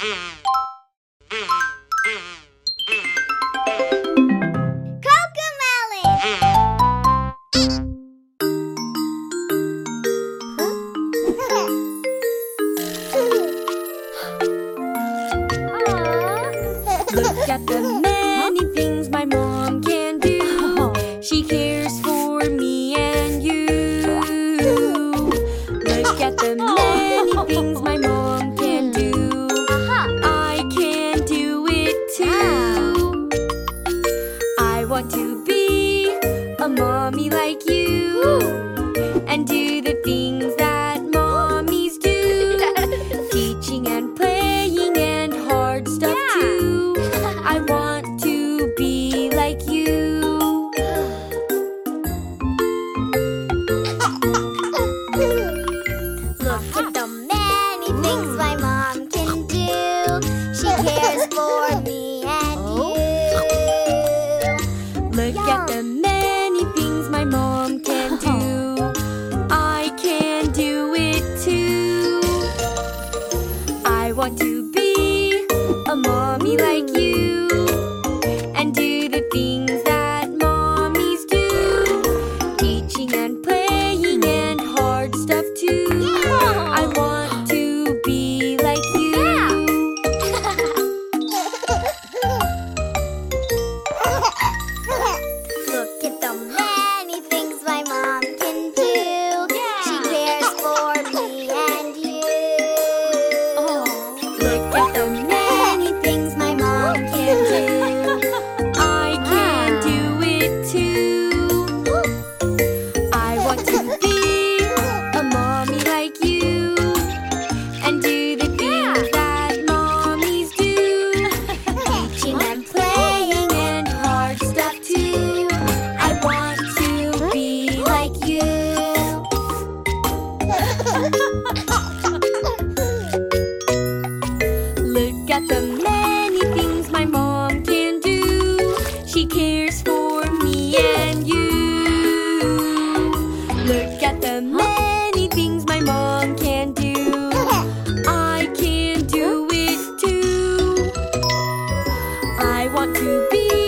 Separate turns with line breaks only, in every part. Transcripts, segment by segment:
Look at the many things my mom stuff too. I want to be like you. Look at the many things my mom can do. She cares for me and oh. you.
Look at the many things my mom can do. cares for me and you.
Look at the many things my mom can do. I can do it too. I want to be.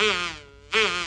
Mm-hmm.